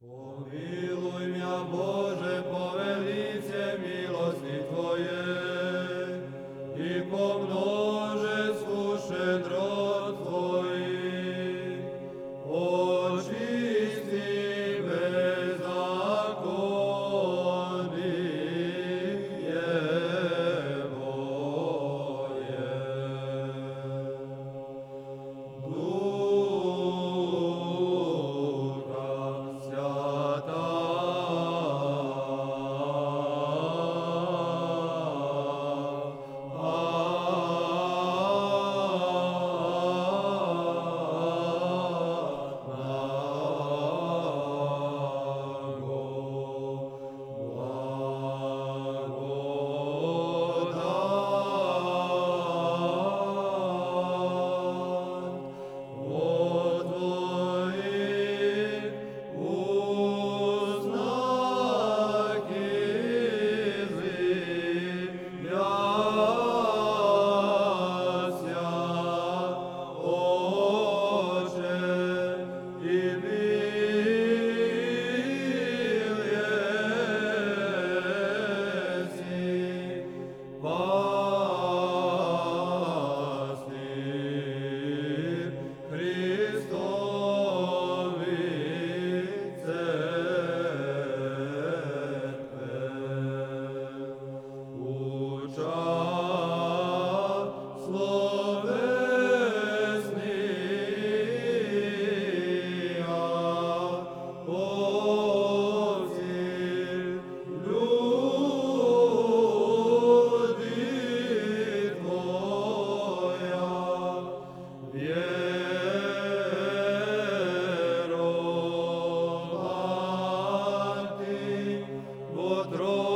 Помилуй мя, Боже, Otro.